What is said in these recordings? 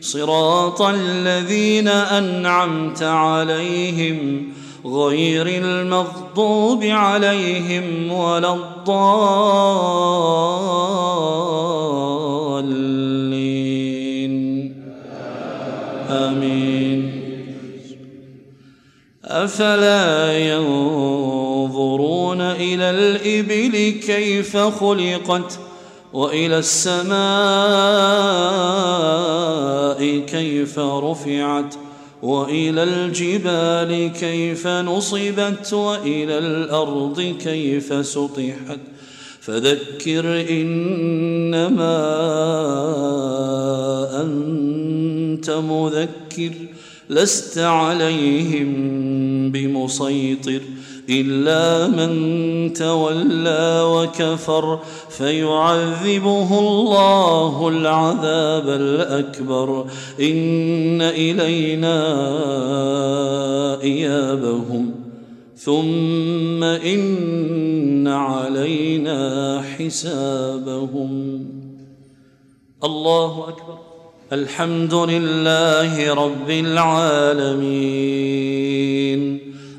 صراط الذين أنعمت عليهم غير المغضوب عليهم ولا الضالين. آمين. أفلا ينظرون إلى الإبل كيف خلقت؟ وإلى السماء كيف رفعت وإلى الجبال كيف نصبت وإلى الأرض كيف سطحت. فذكر إنما أنت مذكر لست عليهم بمسيطر. إلا من تولى وكفر فيعذبه الله العذاب الأكبر. إن إلينا إيابهم. ثم إن علينا حسابهم. الله أكبر. الحمد لله رب العالمين.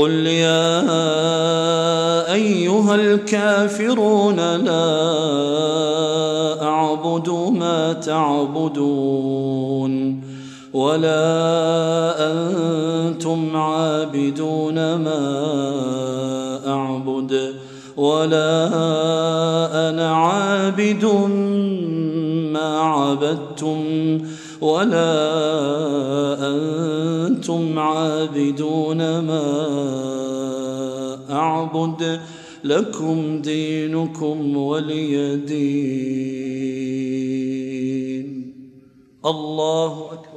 قل يا أيها الكافرون لا أعبد ما تعبدون ولا أنتم عابدون ما أعبد ولا أنا عابد ما عبدتم ولا أنتم عابدون ما أعبد لكم دينكم ولي دين. الله أكبر.